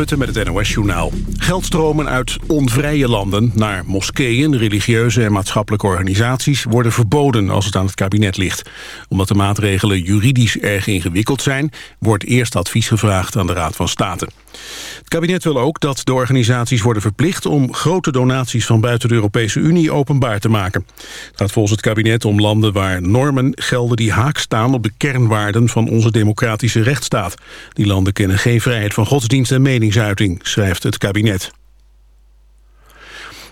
Met het NOS-journaal. Geldstromen uit onvrije landen naar moskeeën, religieuze en maatschappelijke organisaties... worden verboden als het aan het kabinet ligt. Omdat de maatregelen juridisch erg ingewikkeld zijn... wordt eerst advies gevraagd aan de Raad van State. Het kabinet wil ook dat de organisaties worden verplicht... om grote donaties van buiten de Europese Unie openbaar te maken. Het gaat volgens het kabinet om landen waar normen gelden... die haak staan op de kernwaarden van onze democratische rechtsstaat. Die landen kennen geen vrijheid van godsdienst en meningsuiting, schrijft het kabinet.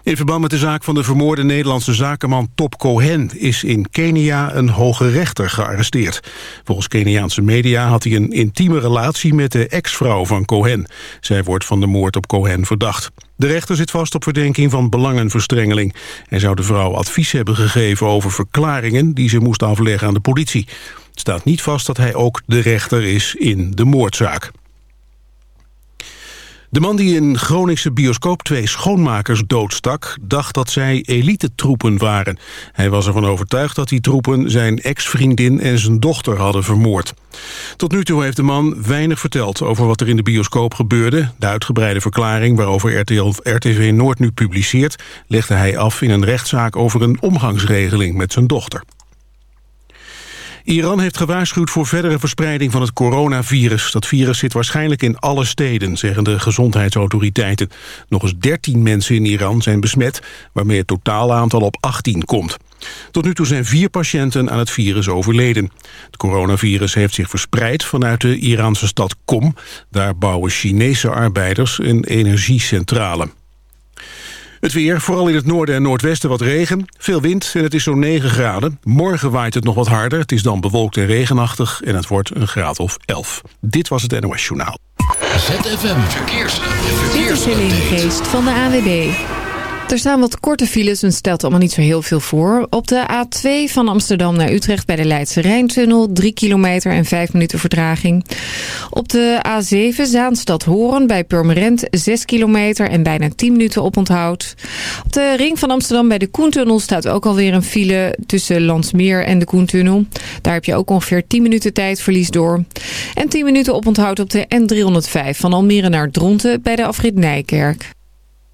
In verband met de zaak van de vermoorde Nederlandse zakenman Top Cohen... is in Kenia een hoge rechter gearresteerd. Volgens Keniaanse media had hij een intieme relatie met de ex-vrouw van Cohen. Zij wordt van de moord op Cohen verdacht. De rechter zit vast op verdenking van belangenverstrengeling. Hij zou de vrouw advies hebben gegeven over verklaringen... die ze moest afleggen aan de politie. Het staat niet vast dat hij ook de rechter is in de moordzaak. De man die in Groningse bioscoop twee schoonmakers doodstak... dacht dat zij elite-troepen waren. Hij was ervan overtuigd dat die troepen zijn ex-vriendin en zijn dochter hadden vermoord. Tot nu toe heeft de man weinig verteld over wat er in de bioscoop gebeurde. De uitgebreide verklaring waarover RTL, RTV Noord nu publiceert... legde hij af in een rechtszaak over een omgangsregeling met zijn dochter. Iran heeft gewaarschuwd voor verdere verspreiding van het coronavirus. Dat virus zit waarschijnlijk in alle steden, zeggen de gezondheidsautoriteiten. Nog eens 13 mensen in Iran zijn besmet, waarmee het totale aantal op 18 komt. Tot nu toe zijn vier patiënten aan het virus overleden. Het coronavirus heeft zich verspreid vanuit de Iraanse stad Qom. Daar bouwen Chinese arbeiders een energiecentrale. Het weer, vooral in het noorden en noordwesten wat regen. Veel wind en het is zo'n 9 graden. Morgen waait het nog wat harder. Het is dan bewolkt en regenachtig en het wordt een graad of 11. Dit was het NOS Journaal. ZFM Verkeers. Verkeers. Geest van de AWB. Er staan wat korte files en stelt allemaal niet zo heel veel voor. Op de A2 van Amsterdam naar Utrecht bij de Leidse Rijntunnel... 3 kilometer en 5 minuten vertraging. Op de A7 Zaanstad-Horen bij Purmerend 6 kilometer en bijna 10 minuten oponthoud. Op de ring van Amsterdam bij de Koentunnel staat ook alweer een file... tussen Landsmeer en de Koentunnel. Daar heb je ook ongeveer 10 minuten tijdverlies door. En 10 minuten oponthoud op de N305 van Almere naar Dronten bij de afrit Nijkerk.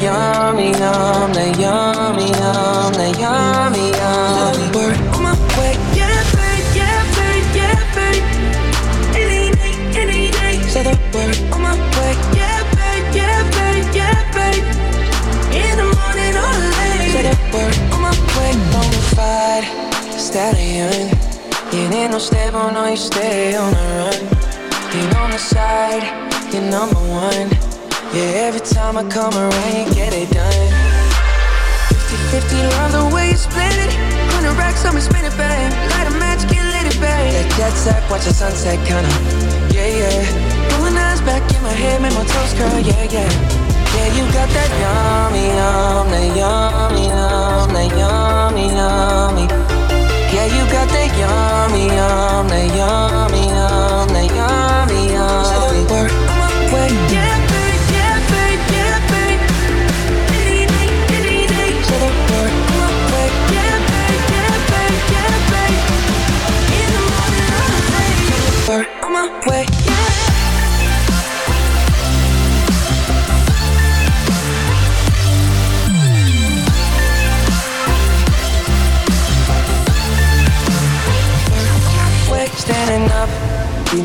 Yummy, yum, that yummy, yum, that yummy, yum. Word on my way, yeah, yeah, yeah. Any any day. Say the word on my way, yeah, yeah, yeah. In the morning or late. Say the word on my way, stallion. You ain't no stable, no, you stay on the run. You on the side, you're number one. Yeah, every time I come around, you get it done. 50 50, love the way you split it. 100 racks me, spin it, babe. Light a match, get lit, it, babe. That jet set, watch the sunset, kinda. Yeah, yeah. Pulling eyes back in my head, make my toes curl, yeah, yeah. Yeah, you got that yummy, yum, that yummy, yum,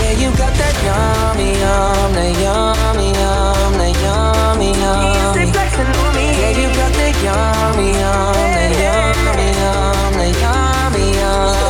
Yeah, you got that yummy, yum, that yummy, yum, that yummy, yummy. Yeah, you got that yummy, yum, that yummy, yum, that yummy, yummy.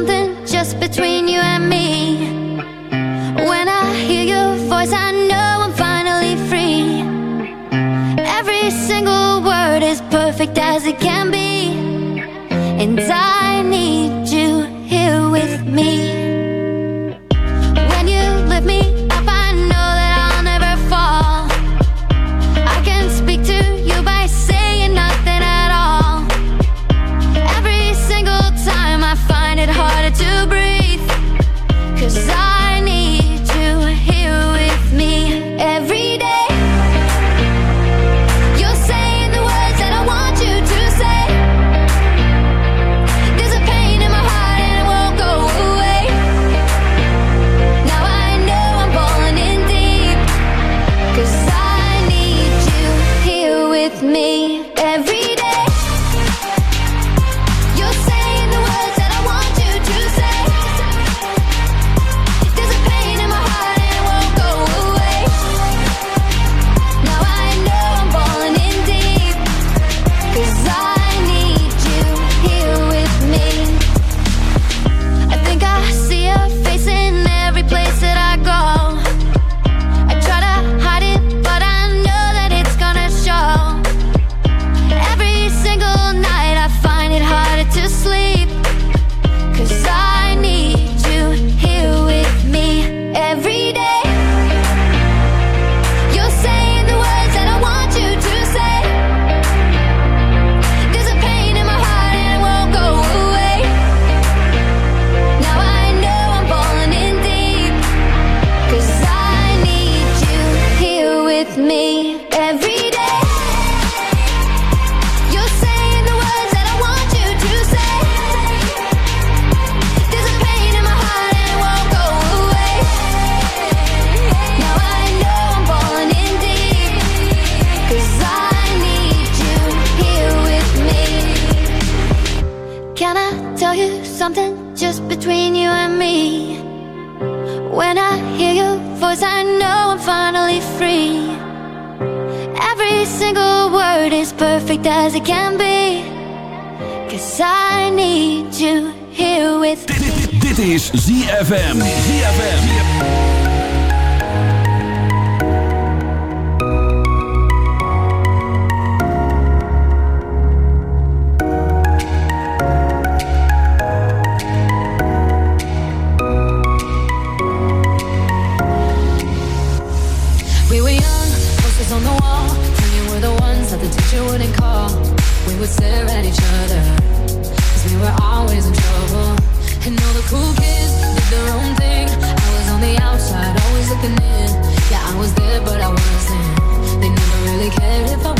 something just between you and me. When I hear your voice, I know I'm finally free. Every single word is perfect as it can be. And I need you here with me. something just between you and me. When I hear your voice, I know I'm finally free. Every single word is perfect as it can be. Cause I need you here with me. Dit, dit, dit is ZFM. ZFM. you wouldn't call, we would stare at each other. We were always in trouble. And all the cool kids did their own thing. I was on the outside, always looking in. Yeah, I was there, but I wasn't. They never really cared if I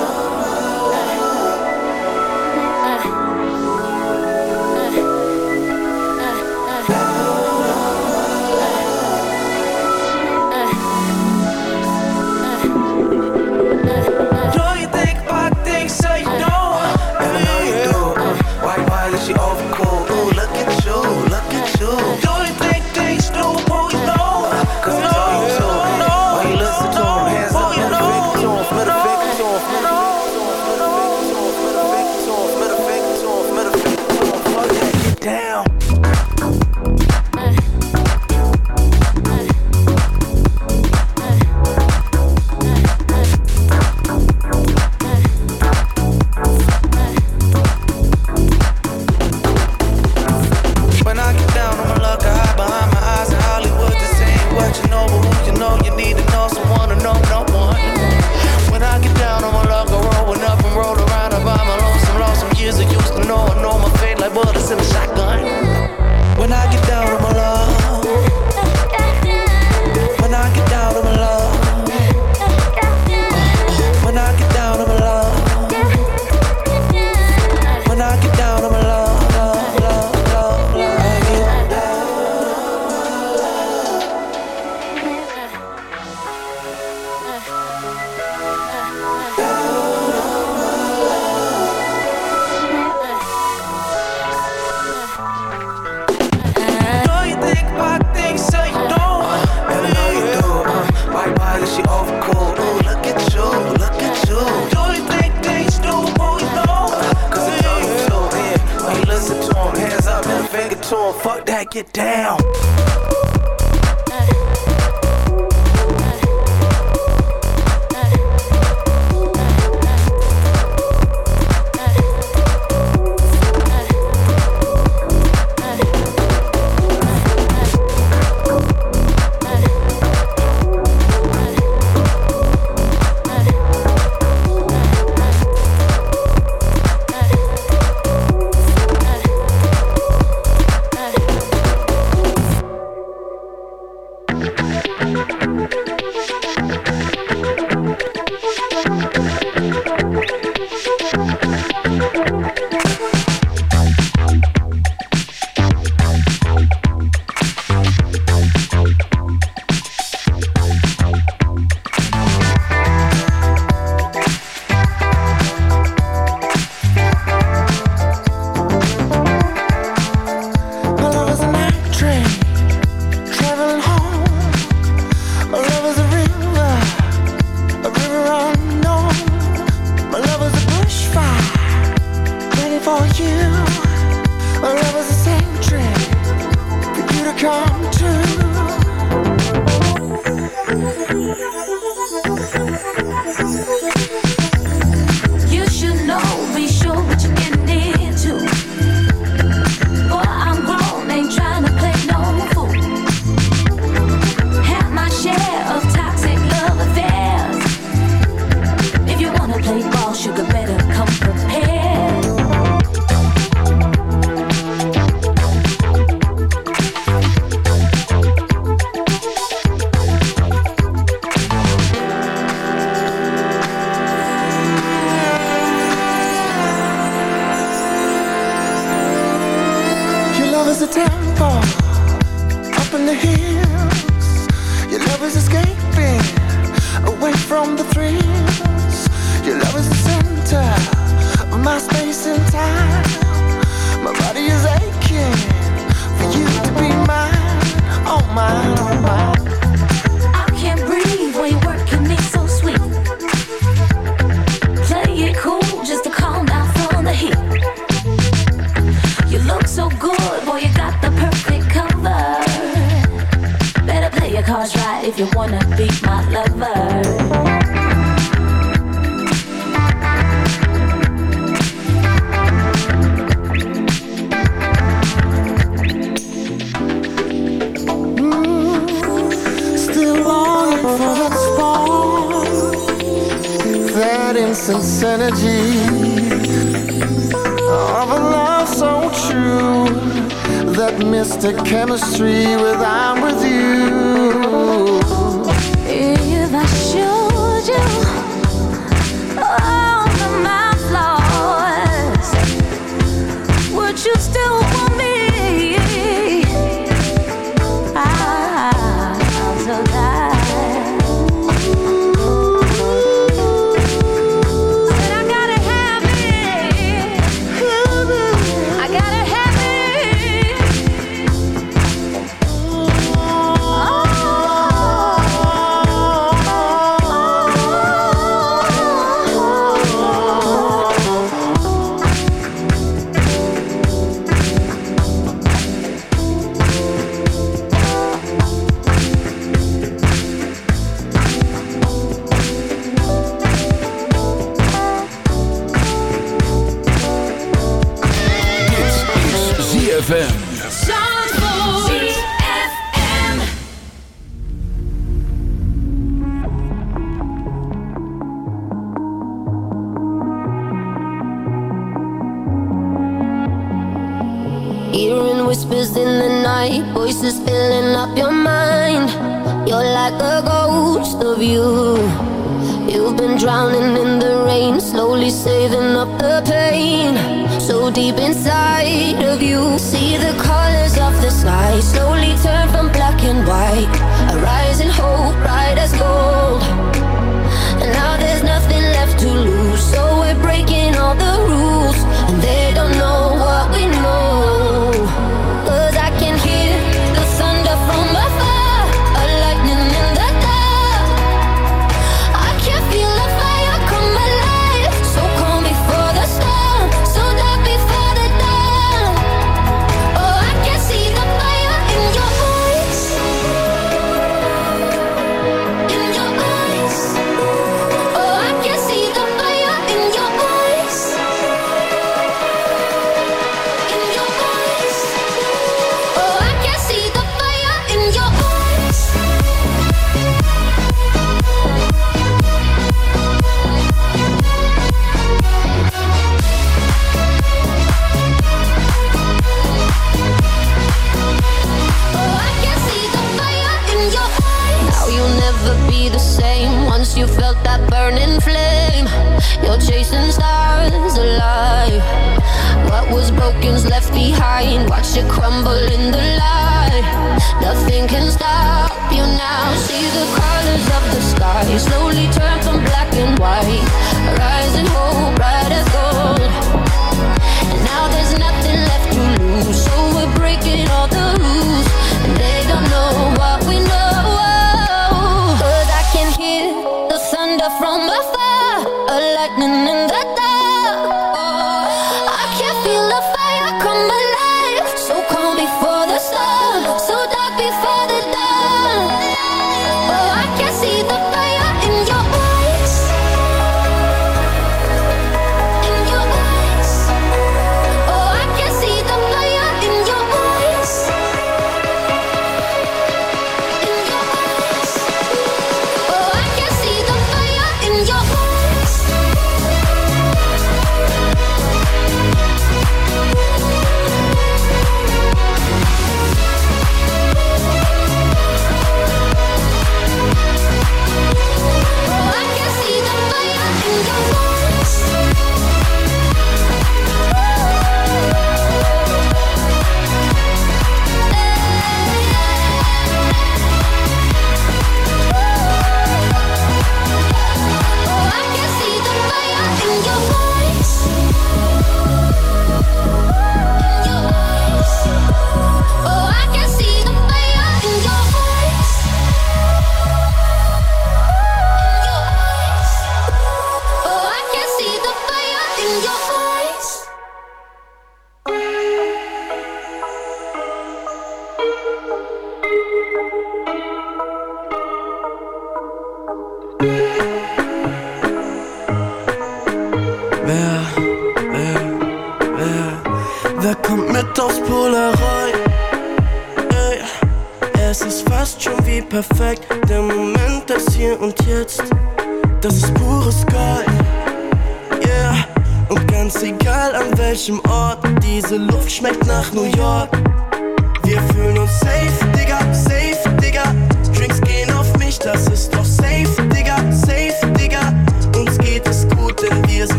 Get down.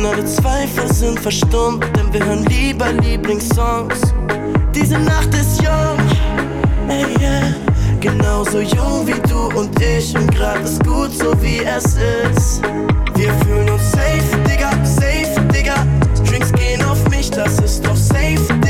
Und alle Zweifel sind verstummt, denn wir hören lieber Lieblingssongs. Diese Nacht ist jung, ey yeah. Genauso jung wie du und ich und grad ist gut so wie es ist. Wir fühlen uns safe, Digga, safe, Digga. Drinks gehen auf mich, das ist doch safe, Digga.